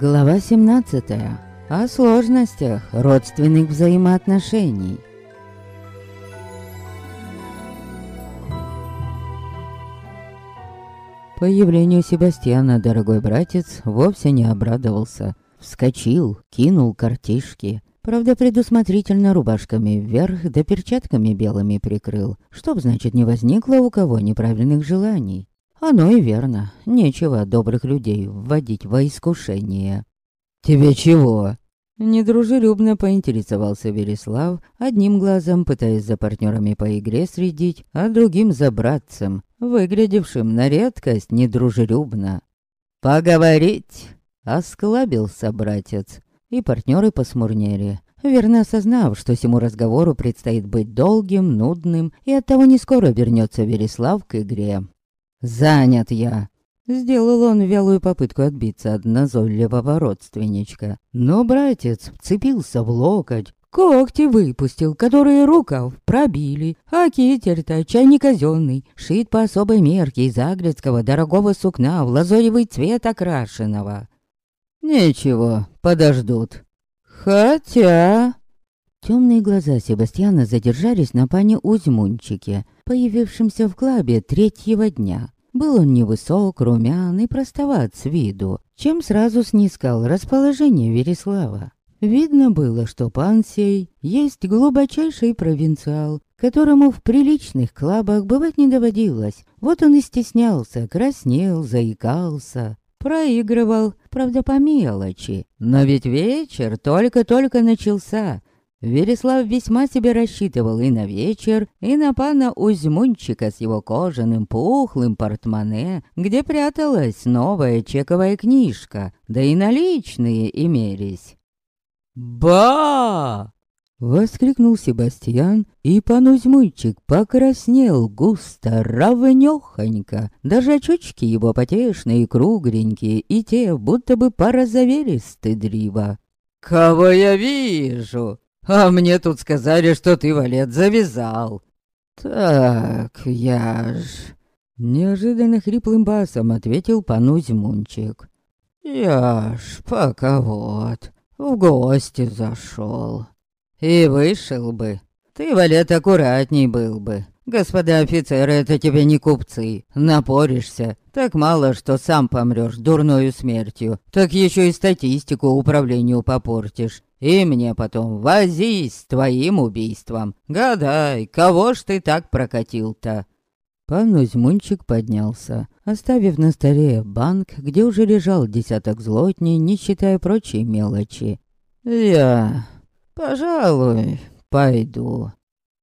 Глава 17. О сложностях родственных взаимоотношений. Появлению Себастьяна дорогой братец вовсе не обрадовался. Вскочил, кинул картишки. Правда, предусмотрительно рубашками вверх да перчатками белыми прикрыл, чтоб, значит, не возникло у кого неправильных желаний. Оно и верно. Нечего добрых людей вводить во искушение. «Тебе чего?» Недружелюбно поинтересовался Вереслав, одним глазом пытаясь за партнерами по игре следить, а другим за братцем, выглядевшим на редкость недружелюбно. «Поговорить!» — осклабился братец, и партнеры посмурнели, верно осознав, что всему разговору предстоит быть долгим, нудным, и оттого не скоро вернется Вереслав к игре. «Занят я!» Сделал он вялую попытку отбиться от назойливого родственничка. Но братец вцепился в локоть, когти выпустил, которые рукав пробили, а китель-то чай казенный, шит по особой мерке из агрецкого дорогого сукна в лазоревый цвет окрашенного. «Ничего, подождут. Хотя...» Темные глаза Себастьяна задержались на пане Узьмунчике, появившемся в клабе третьего дня. Был он невысок, румян и простоват с виду, чем сразу снискал расположение Вереслава. Видно было, что пан сей есть глубочайший провинциал, которому в приличных клабах бывать не доводилось. Вот он и стеснялся, краснел, заикался, проигрывал, правда по мелочи. Но ведь вечер только-только начался, Вереслав весьма себе рассчитывал и на вечер, и на пана Узьмунчика с его кожаным пухлым портмоне, где пряталась новая чековая книжка, да и наличные имелись. «Ба!» — воскликнул Себастьян, и пан Узьмунчик покраснел густо, равнёхонько. Даже очечки его потешные, кругленькие, и те будто бы порозовели стыдливо. «Кого я вижу?» А мне тут сказали, что ты, Валет, завязал. Так, я ж... Неожиданно хриплым басом ответил пану Зимунчик. Я ж пока вот в гости зашел. И вышел бы. Ты, Валет, аккуратней был бы. Господа офицеры, это тебе не купцы. Напоришься. Так мало, что сам помрешь дурною смертью. Так еще и статистику управлению попортишь. И мне потом возись с твоим убийством. Гадай, кого ж ты так прокатил-то?» Пан Узьмунчик поднялся, оставив на столе банк, где уже лежал десяток злотней, не считая прочей мелочи. «Я, пожалуй, пойду.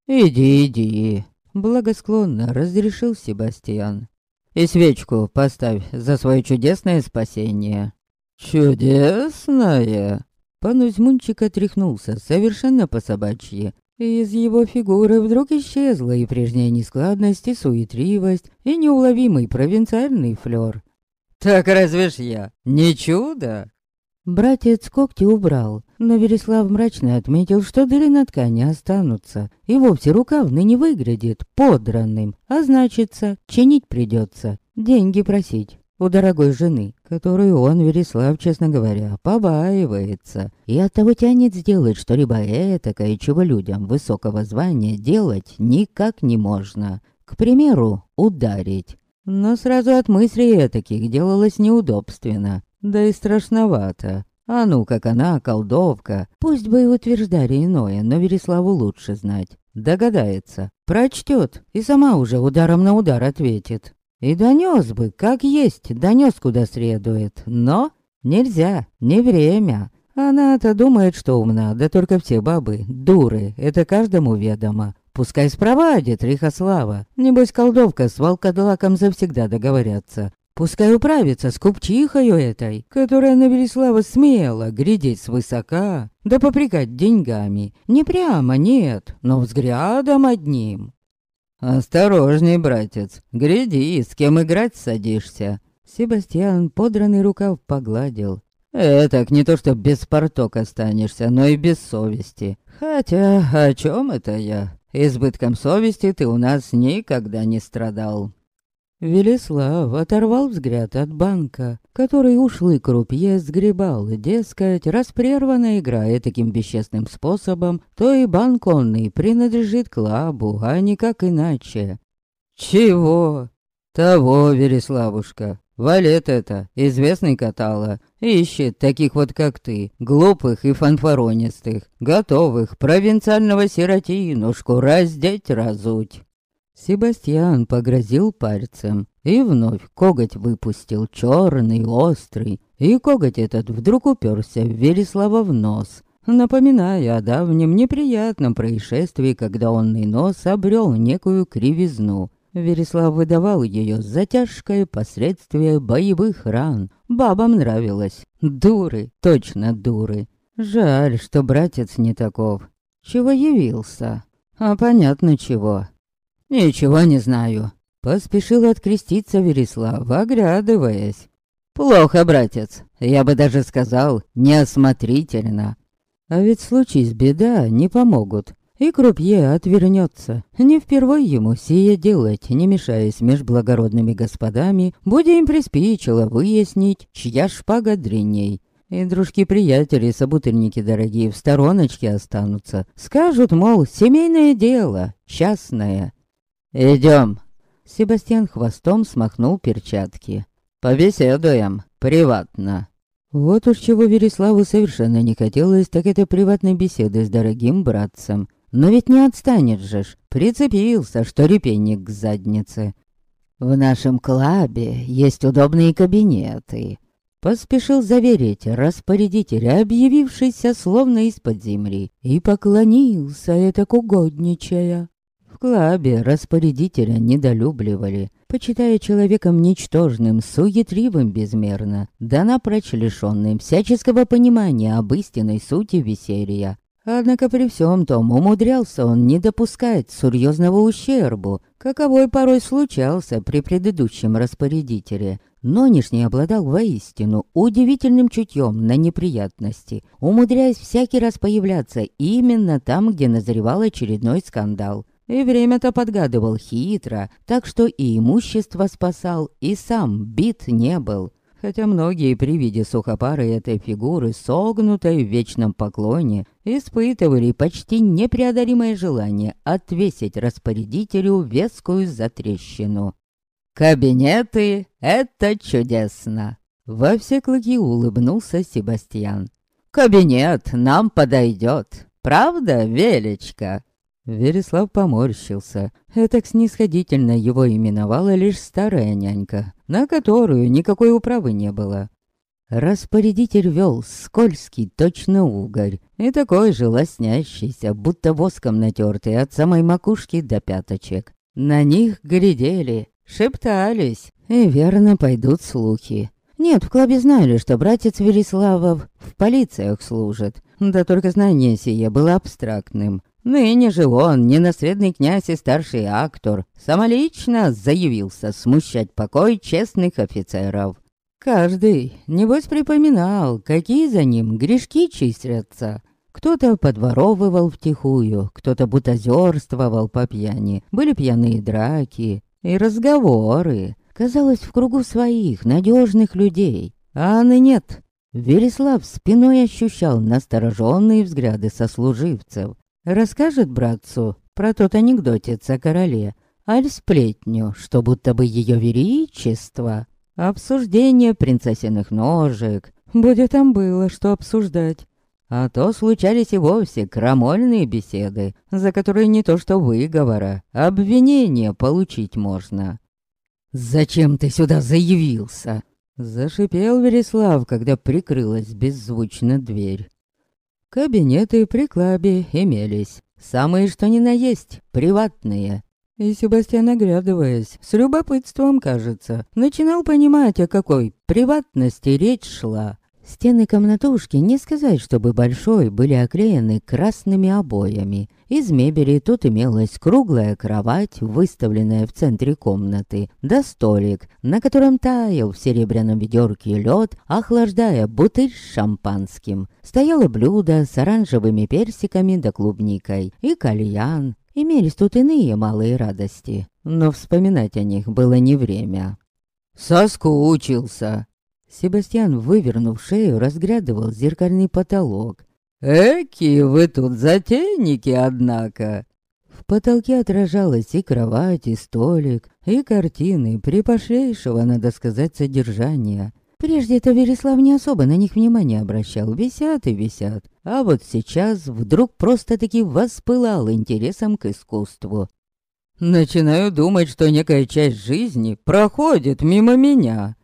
Иди, иди», — благосклонно разрешил Себастьян. «И свечку поставь за свое чудесное спасение». «Чудесное?» Пан Узьмунчик отряхнулся совершенно по-собачьи. И из его фигуры вдруг исчезла и прежняя нескладность, и суетливость, и неуловимый провинциальный флёр. «Так разве ж я? Не чудо?» Братец когти убрал, но Вереслав мрачно отметил, что дыры на ткани останутся, и вовсе рукав ныне выглядит подранным, а значится, чинить придется, деньги просить у дорогой жены, которую он, Вереслав, честно говоря, побаивается, и оттого тянет сделать что-либо этакое, чего людям высокого звания делать никак не можно. К примеру, ударить. Но сразу от мыслей этаких делалось неудобственно, да и страшновато. А ну, как она, колдовка, пусть бы и утверждали иное, но Вереславу лучше знать. Догадается, прочтет и сама уже ударом на удар ответит. И донес бы, как есть, донес куда следует. Но нельзя, не время. Она-то думает, что умна, да только все бабы дуры, это каждому ведомо. Пускай спровадит Рихослава. Небось, колдовка с волкодлаком завсегда договорятся. Пускай управится с купчихою этой, которая на Велислава смела глядеть свысока, да попрекать деньгами. Не прямо, нет, но взглядом одним. «Осторожней, братец, гляди, с кем играть садишься!» Себастьян подранный рукав погладил. «Этак не то что без порток останешься, но и без совести. Хотя, о чем это я? Избытком совести ты у нас никогда не страдал». Велеслав оторвал взгляд от банка, который ушлый крупье сгребал, дескать, раз прервана игра таким бесчестным способом, то и банк онный принадлежит клабу, а никак иначе. «Чего?» «Того, Вереславушка, Валет это, известный катала, ищет таких вот как ты, глупых и фанфаронистых, готовых провинциального сиротинушку раздеть разуть. Себастьян погрозил пальцем и вновь коготь выпустил, черный, острый, и коготь этот вдруг уперся в Вереслава в нос, напоминая о давнем неприятном происшествии, когда онный нос обрел некую кривизну. Вереслав выдавал ее за тяжкое последствие боевых ран. Бабам нравилось. Дуры, точно дуры. Жаль, что братец не таков. Чего явился? А понятно чего. «Ничего не знаю». Поспешил откреститься Вереслав, оглядываясь. «Плохо, братец. Я бы даже сказал, неосмотрительно. А ведь случись беда, не помогут. И крупье отвернется. Не впервой ему сие делать, не мешаясь меж благородными господами, будь им приспичило выяснить, чья шпага дреней. И дружки-приятели, собутыльники дорогие, в стороночке останутся. Скажут, мол, семейное дело, частное. «Идем!» Себастьян хвостом смахнул перчатки. «Побеседуем. Приватно». Вот уж чего Вереславу совершенно не хотелось, так это приватной беседы с дорогим братцем. Но ведь не отстанет же ж, прицепился, что репейник к заднице. «В нашем клабе есть удобные кабинеты», — поспешил заверить распорядитель, объявившийся словно из-под земли, и поклонился это угодничая. В клабе распорядителя недолюбливали, почитая человеком ничтожным, суетливым безмерно, да напрочь лишённым всяческого понимания об истинной сути веселья. Однако при всем том умудрялся он не допускать серьезного ущербу, каковой порой случался при предыдущем распорядителе. Нынешний обладал воистину удивительным чутьем на неприятности, умудряясь всякий раз появляться именно там, где назревал очередной скандал. И время-то подгадывал хитро, так что и имущество спасал, и сам бит не был. Хотя многие при виде сухопары этой фигуры, согнутой в вечном поклоне, испытывали почти непреодолимое желание отвесить распорядителю вескую затрещину. «Кабинеты — это чудесно!» Во все клыки улыбнулся Себастьян. «Кабинет нам подойдет, правда, Велечка?» Вереслав поморщился. Этак снисходительно его именовала лишь старая нянька, на которую никакой управы не было. Распорядитель вел скользкий, точно угорь, и такой же лоснящийся, будто воском натертый от самой макушки до пяточек. На них глядели, шептались, и верно пойдут слухи. Нет, в клубе знали, что братец Вереславов в полициях служит, да только знание сие было абстрактным. Ныне же он, ненаследный князь и старший актор, самолично заявился смущать покой честных офицеров. Каждый, небось, припоминал, какие за ним грешки чистятся. Кто-то подворовывал втихую, кто-то бутозерствовал по пьяни, были пьяные драки и разговоры. Казалось, в кругу своих, надежных людей. А Анны нет. Вереслав спиной ощущал настороженные взгляды сослуживцев. Расскажет братцу про тот анекдотец о короле, аль сплетню, что будто бы ее величество. Обсуждение принцессиных ножек. Будет там было, что обсуждать. А то случались и вовсе крамольные беседы, за которые не то что выговора, обвинения получить можно. «Зачем ты сюда заявился?» Зашипел Вереслав, когда прикрылась беззвучно дверь. Кабинеты при клабе имелись. Самые что ни на есть, приватные. И Себастьян, оглядываясь, с любопытством, кажется, начинал понимать, о какой приватности речь шла. Стены комнатушки, не сказать, чтобы большой, были оклеены красными обоями. Из мебели тут имелась круглая кровать, выставленная в центре комнаты, да столик, на котором таял в серебряном ведерке лед, охлаждая бутыль с шампанским. Стояло блюдо с оранжевыми персиками да клубникой, и кальян, Имелись тут иные малые радости, но вспоминать о них было не время. «Соскучился!» Себастьян, вывернув шею, разглядывал зеркальный потолок. «Эки вы тут затейники, однако!» В потолке отражалась и кровать, и столик, и картины припошейшего, надо сказать, содержания. Прежде-то Вереслав не особо на них внимания обращал, висят и висят. А вот сейчас вдруг просто-таки воспылал интересом к искусству. «Начинаю думать, что некая часть жизни проходит мимо меня».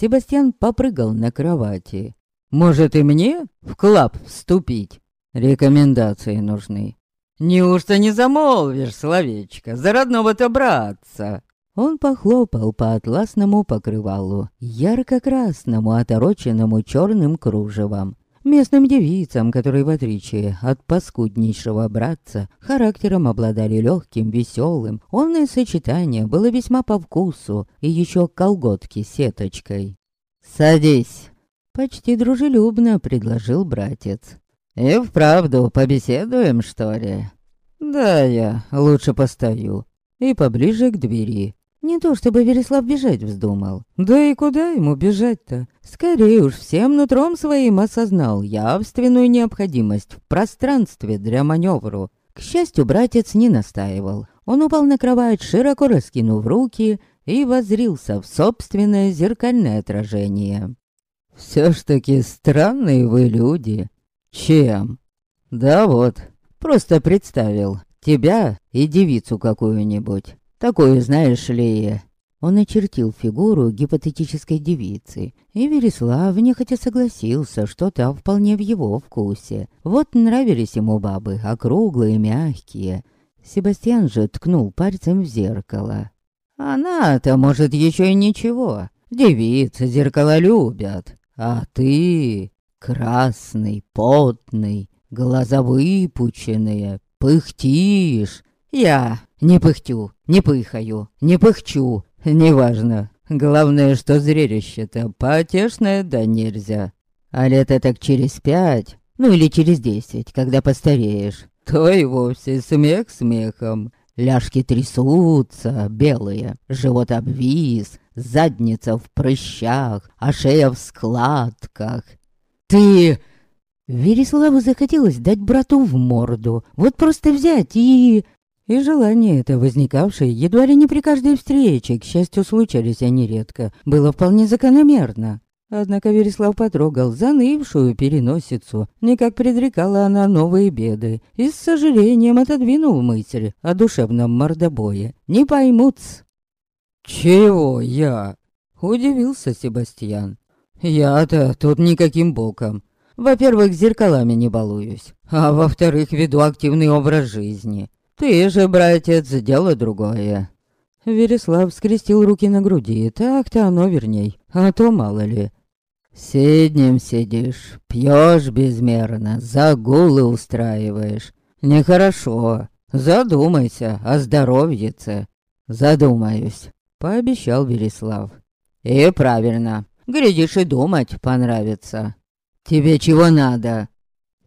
Себастьян попрыгал на кровати. «Может и мне в клаб вступить? Рекомендации нужны». «Неужто не замолвишь словечко за родного-то братца?» Он похлопал по атласному покрывалу, ярко-красному, отороченному черным кружевом. Местным девицам, которые, в отличие от паскуднейшего братца, характером обладали легким, веселым, онное сочетание было весьма по вкусу, и еще колготки сеточкой. «Садись!» — почти дружелюбно предложил братец. «И вправду побеседуем, что ли?» «Да, я лучше постою. И поближе к двери. Не то чтобы Вереслав бежать вздумал. Да и куда ему бежать-то? Скорее уж всем нутром своим осознал явственную необходимость в пространстве для маневру. К счастью, братец не настаивал. Он упал на кровать, широко раскинув руки, и возрился в собственное зеркальное отражение. «Все ж таки странные вы люди. Чем?» «Да вот, просто представил тебя и девицу какую-нибудь. Такую, знаешь ли...» Он очертил фигуру гипотетической девицы, и Вереслав нехотя согласился, что та вполне в его вкусе. Вот нравились ему бабы, округлые, мягкие. Себастьян же ткнул пальцем в зеркало. «Она-то, может, еще и ничего. Девицы зеркала любят. А ты красный, потный, глаза выпученные, пыхтишь. Я не пыхтю, не пыхаю, не пыхчу, неважно. Главное, что зрелище-то потешное да нельзя. А лет так через пять, ну или через десять, когда постареешь, то и вовсе смех смехом. Ляжки трясутся, белые, живот обвис, задница в прыщах, а шея в складках. «Ты...» Вереславу захотелось дать брату в морду, вот просто взять и... И желание это, возникавшее едва ли не при каждой встрече, к счастью, случались они редко, было вполне закономерно. Однако Вереслав потрогал занывшую переносицу, никак предрекала она новые беды, и с сожалением отодвинул мысль о душевном мордобое. Не поймут -с. «Чего я?» — удивился Себастьян. «Я-то тут никаким боком. Во-первых, зеркалами не балуюсь, а во-вторых, веду активный образ жизни. Ты же, братец, дело другое. Вереслав скрестил руки на груди, так-то оно верней, а то мало ли. Сиднем сидишь, пьешь безмерно, загулы устраиваешь. Нехорошо. Задумайся о здоровьице. Задумаюсь, пообещал Вереслав. И правильно. Глядишь и думать понравится. Тебе чего надо?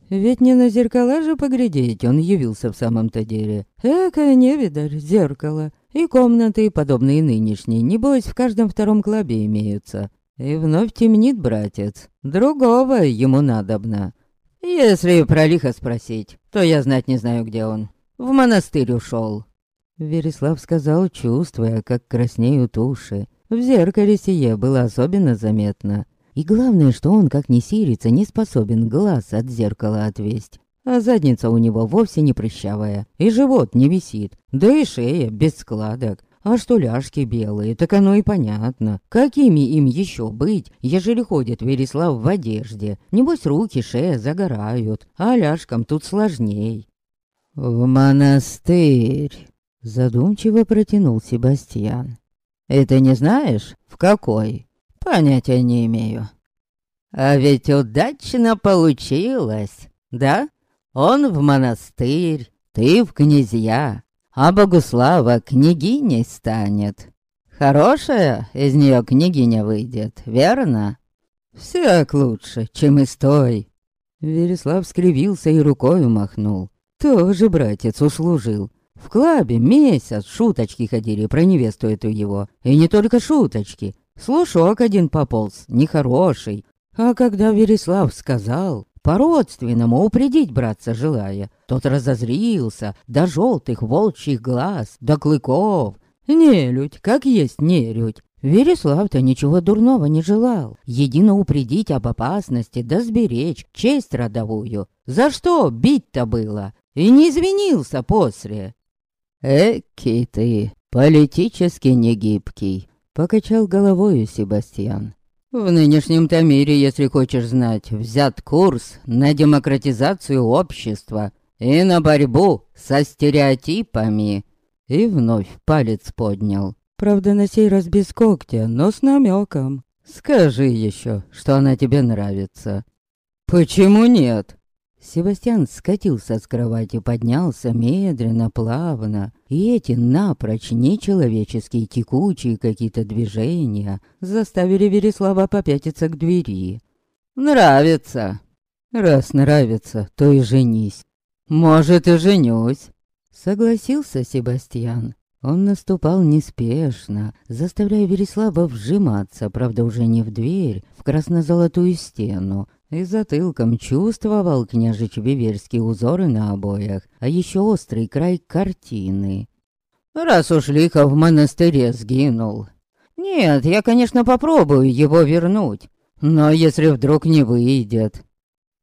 Ведь не на зеркала же поглядеть он явился в самом-то деле. Экая невидаль, зеркало. И комнаты, подобные нынешней, небось, в каждом втором клубе имеются. И вновь темнит братец. Другого ему надобно. Если про лихо спросить, то я знать не знаю, где он. В монастырь ушел. Вереслав сказал, чувствуя, как краснеют уши. В зеркале сие было особенно заметно. И главное, что он, как ни сирица, не способен глаз от зеркала отвесть. А задница у него вовсе не прыщавая, и живот не висит, да и шея без складок. А что ляжки белые, так оно и понятно. Какими им еще быть, ежели ходит Вереслав в одежде? Небось руки, шея загорают, а ляжкам тут сложней. «В монастырь!» Задумчиво протянул Себастьян. «Это не знаешь, в какой?» Понятия не имею. А ведь удачно получилось, да? Он в монастырь, ты в князья, а Богуслава княгиней станет. Хорошая из нее княгиня выйдет, верно? Всяк лучше, чем из той. Вереслав скривился и рукой махнул. Тоже братец услужил. В клабе месяц шуточки ходили про невесту эту его. И не только шуточки. Слушок один пополз, нехороший. А когда Вереслав сказал, по-родственному упредить братца желая, тот разозрился до желтых волчьих глаз, до клыков. Нелюдь, как есть нелюдь. Вереслав-то ничего дурного не желал. Едино упредить об опасности да сберечь честь родовую. За что бить-то было? И не извинился после. «Эки ты, политически негибкий», — покачал головою Себастьян. «В нынешнем-то мире, если хочешь знать, взят курс на демократизацию общества и на борьбу со стереотипами». И вновь палец поднял. Правда, на сей раз без когтя, но с намеком. «Скажи еще, что она тебе нравится». «Почему нет?» Себастьян скатился с кровати, поднялся медленно, плавно, и эти напрочь нечеловеческие текучие какие-то движения заставили Вереслава попятиться к двери. «Нравится!» «Раз нравится, то и женись!» «Может, и женюсь!» Согласился Себастьян. Он наступал неспешно, заставляя Вереслава вжиматься, правда уже не в дверь, в красно-золотую стену, и затылком чувствовал княжич Виверский узоры на обоях, а еще острый край картины. «Раз уж лихо в монастыре сгинул. Нет, я, конечно, попробую его вернуть, но если вдруг не выйдет...»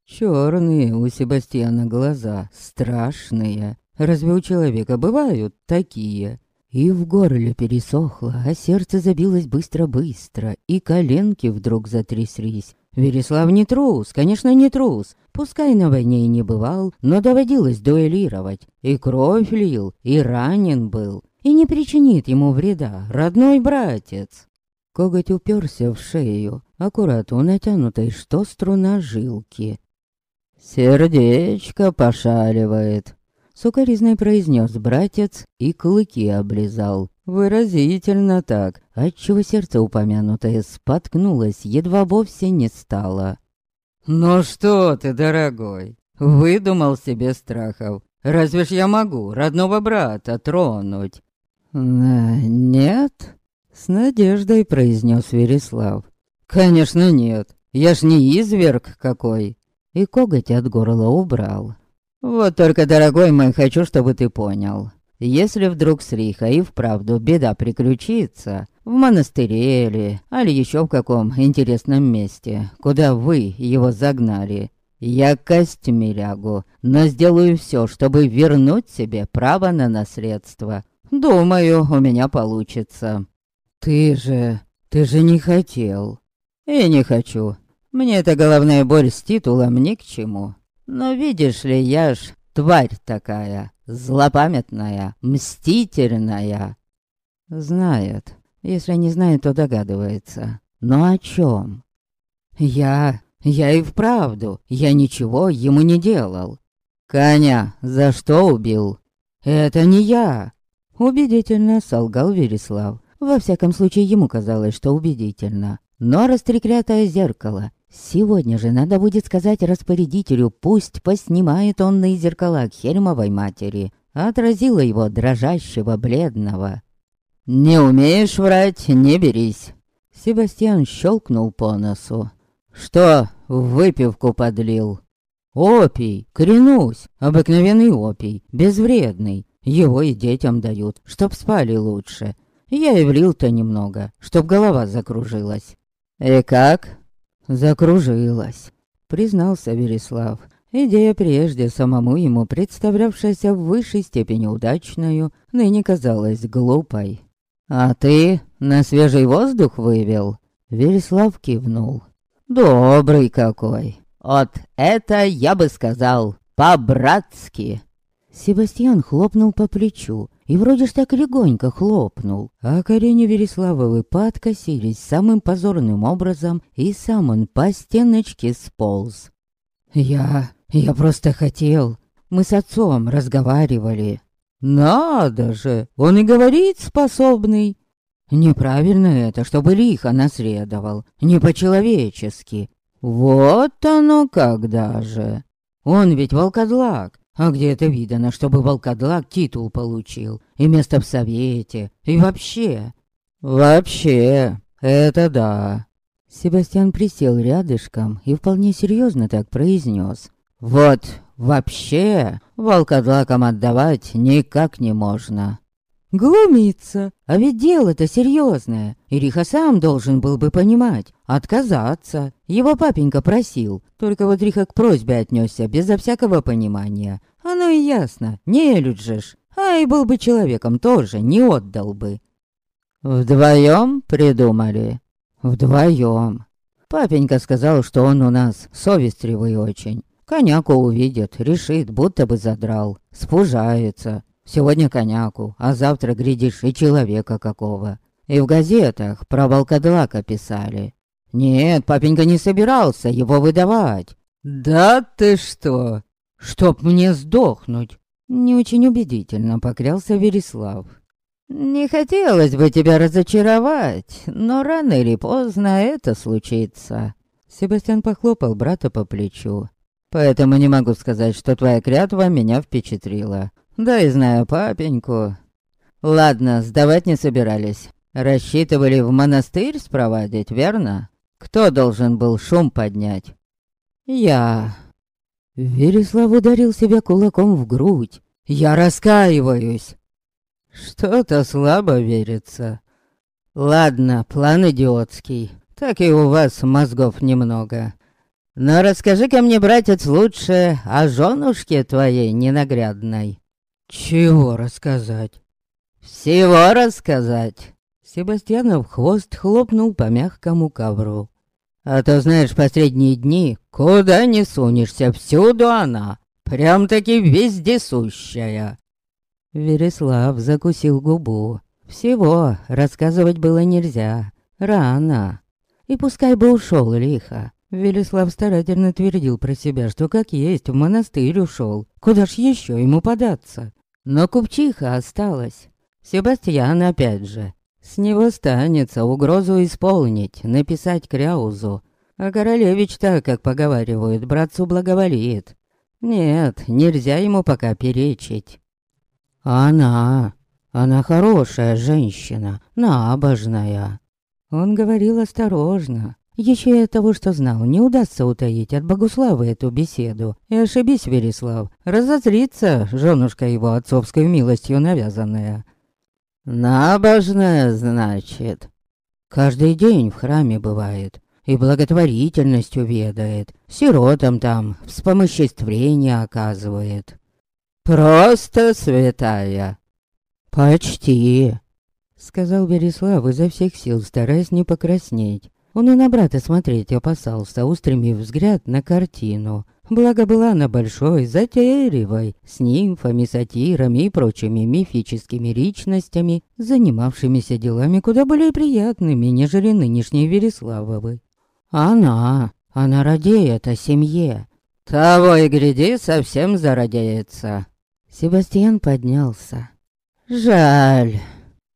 Черные у Себастьяна глаза, страшные. Разве у человека бывают такие? И в горле пересохло, а сердце забилось быстро-быстро, и коленки вдруг затряслись. Вереслав не трус, конечно, не трус. Пускай на войне и не бывал, но доводилось дуэлировать. И кровь лил, и ранен был. И не причинит ему вреда родной братец. Коготь уперся в шею, аккурат у натянутой, что струна жилки. «Сердечко пошаливает», — сукоризной произнес братец и клыки облизал. Выразительно так, отчего сердце упомянутое споткнулось, едва вовсе не стало. «Ну что ты, дорогой, выдумал себе страхов. Разве ж я могу родного брата тронуть?» «Нет?» — с надеждой произнес Вереслав. «Конечно нет, я ж не изверг какой!» И коготь от горла убрал. «Вот только, дорогой мой, хочу, чтобы ты понял. Если вдруг с Риха и вправду беда приключится, в монастыре или, али еще в каком интересном месте, куда вы его загнали, я костьми лягу, но сделаю все, чтобы вернуть себе право на наследство. Думаю, у меня получится. Ты же... ты же не хотел. И не хочу. Мне эта головная боль с титулом ни к чему. Но видишь ли, я ж тварь такая злопамятная, мстительная. Знает. Если не знает, то догадывается. Но о чем? Я... я и вправду, я ничего ему не делал. Коня за что убил? Это не я. Убедительно солгал Вереслав. Во всяком случае, ему казалось, что убедительно. Но растреклятое зеркало Сегодня же надо будет сказать распорядителю, пусть поснимает он на зеркала к Хельмовой матери. Отразила его дрожащего, бледного. «Не умеешь врать, не берись!» Себастьян щелкнул по носу. «Что в выпивку подлил?» «Опий, клянусь, обыкновенный опий, безвредный. Его и детям дают, чтоб спали лучше. Я и влил-то немного, чтоб голова закружилась». «И как?» Закружилась, признался Вереслав. Идея прежде самому ему представлявшаяся в высшей степени удачную, ныне казалась глупой. «А ты на свежий воздух вывел?» Вереслав кивнул. «Добрый какой! Вот это я бы сказал по-братски!» Себастьян хлопнул по плечу, и вроде ж так легонько хлопнул, а корени Вереславовы подкосились самым позорным образом, и сам он по стеночке сполз. «Я... я просто хотел. Мы с отцом разговаривали». «Надо же! Он и говорить способный!» «Неправильно это, чтобы лихо наследовал, не по-человечески. Вот оно когда же! Он ведь волкодлак, А где это видано, чтобы волкодлак титул получил? И место в совете? И вообще? Вообще, это да. Себастьян присел рядышком и вполне серьезно так произнес. Вот, вообще, волкодлакам отдавать никак не можно. Глумиться. А ведь дело-то серьезное. Ириха сам должен был бы понимать. Отказаться. Его папенька просил. Только вот Риха к просьбе отнесся безо всякого понимания. Оно и ясно. Не люджешь. А и был бы человеком тоже, не отдал бы. Вдвоем придумали? Вдвоем. Папенька сказал, что он у нас совестливый очень. Коняку увидит, решит, будто бы задрал. Спужается. Сегодня коняку, а завтра, глядишь, и человека какого. И в газетах про волкодлака писали. Нет, папенька не собирался его выдавать. Да ты что? Чтоб мне сдохнуть. Не очень убедительно поклялся Вереслав. Не хотелось бы тебя разочаровать, но рано или поздно это случится. Себастьян похлопал брата по плечу. Поэтому не могу сказать, что твоя клятва меня впечатлила. Да и знаю папеньку. Ладно, сдавать не собирались. Рассчитывали в монастырь спровадить, верно? Кто должен был шум поднять? Я. Вереслав ударил себя кулаком в грудь. Я раскаиваюсь. Что-то слабо верится. Ладно, план идиотский. Так и у вас мозгов немного. Но расскажи-ка мне, братец, лучше о женушке твоей ненаглядной. Чего рассказать? Всего рассказать. Себастьянов хвост хлопнул по мягкому ковру. А то, знаешь, последние дни, куда не сунешься, всюду она. Прям-таки вездесущая. Вереслав закусил губу. Всего рассказывать было нельзя. Рано. И пускай бы ушел лихо. Велислав старательно твердил про себя, что как есть в монастырь ушел. Куда ж еще ему податься? Но купчиха осталась. Себастьян опять же. С него станется угрозу исполнить, написать Кряузу. А королевич так, как поговаривают, братцу благоволит. Нет, нельзя ему пока перечить. Она, она хорошая женщина, набожная. Он говорил осторожно, еще и того, что знал, не удастся утаить от Богуславы эту беседу. И ошибись, Вереслав, разозлится женушка его отцовской милостью навязанная. «Набожная, значит?» «Каждый день в храме бывает, и благотворительностью ведает, сиротам там вспомоществление оказывает». «Просто святая!» «Почти!» — сказал Вереслав изо всех сил, стараясь не покраснеть. Он и на брата смотреть опасался, устремив взгляд на картину. Благо была она большой, затейливой, с нимфами, сатирами и прочими мифическими личностями, занимавшимися делами куда более приятными, нежели нынешние Вереславовы. Она, она радеет о семье. Того и гляди, совсем зародеется. Себастьян поднялся. Жаль.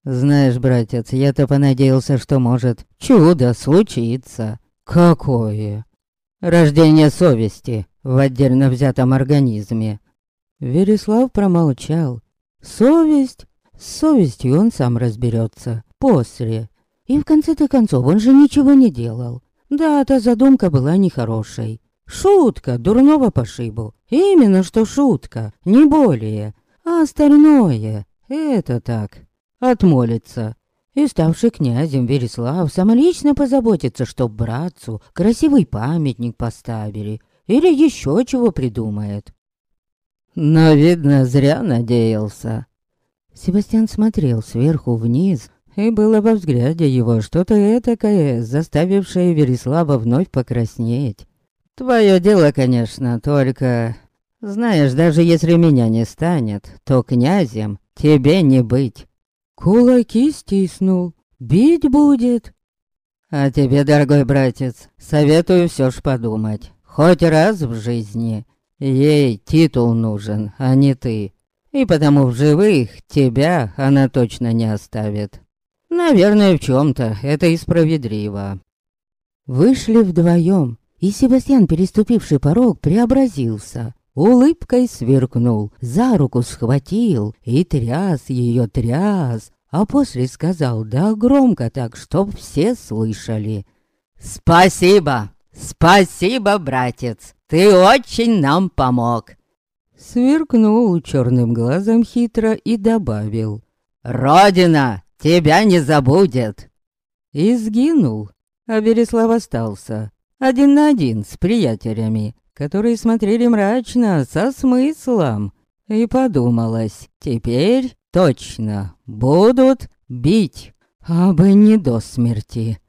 Знаешь, братец, я-то понадеялся, что может чудо случиться. Какое? Рождение совести в отдельно взятом организме. Вереслав промолчал. Совесть? С совестью он сам разберется. После. И в конце-то концов он же ничего не делал. Да, та задумка была нехорошей. Шутка, дурного пошибу. Именно что шутка, не более. А остальное, это так, отмолится. И ставший князем Вереслав самолично позаботится, чтоб братцу красивый памятник поставили или еще чего придумает. Но, видно, зря надеялся. Себастьян смотрел сверху вниз, и было во взгляде его что-то этакое, заставившее Вереслава вновь покраснеть. Твое дело, конечно, только... Знаешь, даже если меня не станет, то князем тебе не быть. Кулаки стиснул. Бить будет. А тебе, дорогой братец, советую все ж подумать. Хоть раз в жизни. Ей титул нужен, а не ты. И потому в живых тебя она точно не оставит. Наверное, в чем-то это и справедливо. Вышли вдвоем, и Себастьян, переступивший порог, преобразился. Улыбкой сверкнул, за руку схватил и тряс ее, тряс, а после сказал, да громко так, чтоб все слышали. «Спасибо! Спасибо, братец! Ты очень нам помог!» Сверкнул черным глазом хитро и добавил. «Родина тебя не забудет!» И сгинул, а Береслав остался, один на один с приятелями, которые смотрели мрачно, со смыслом. И подумалось, теперь точно будут бить, а бы не до смерти.